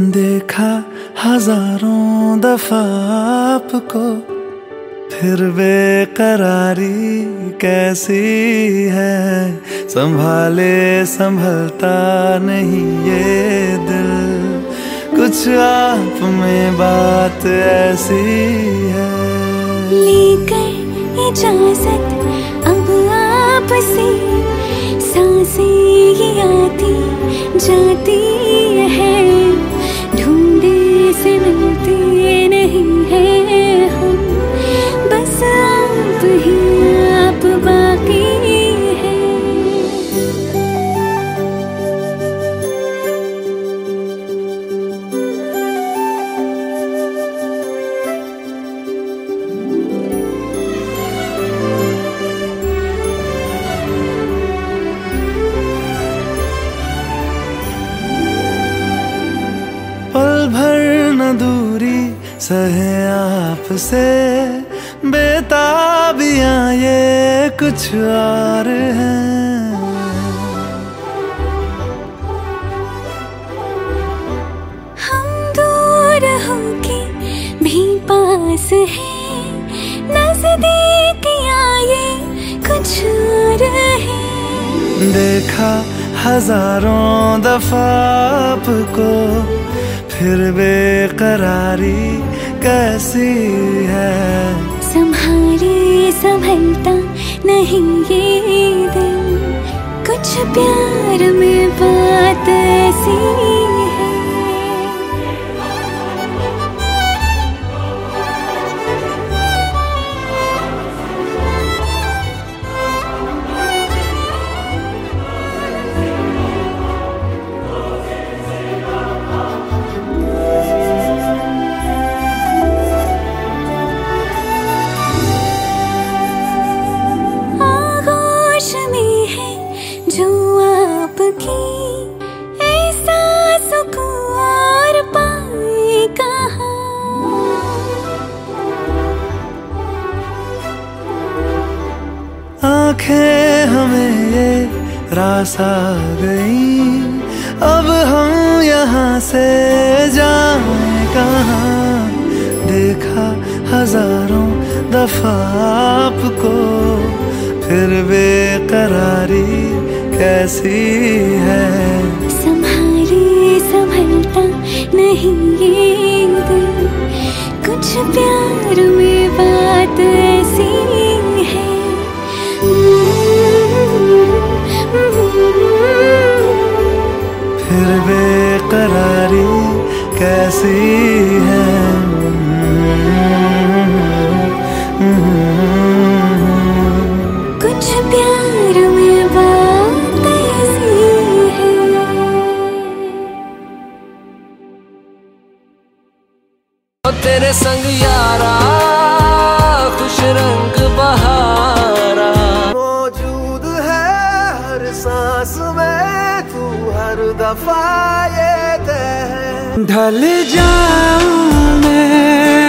देखा हज़ारों दफ़ा आपको, फिर बेकरारी कैसी है? संभाले संभलता नहीं ये दिल। कुछ आप में बात ऐसी है। लेकर इजाज़त अब आपसे, साँसें ये आती जाती सहे आपसे। बेताबियाँ ये कुछ और हैं। हम दूर होके भी पास हैं। नजदीकियाँ ये कुछ और हैं। देखा हज़ारों दफ़ा आपको। फिर बेकरारी कैसी है? संभाली संभलता नहीं ये दिल। कुछ प्यार में बात ऐसी आँखें हमें ये रास आ गई। अब हम यहाँ से जाए कहाँ? देखा हज़ारों दफ़ा आपको, फिर बेकरारी कैसी है? बेकरारी कैसी है? कुछ प्यार में बात ऐसी है। तेरे संग यारा खुश रंग बहारा। मौजूद है हर सांस में। हर दफ़ा ये ढल जाऊँ मैं।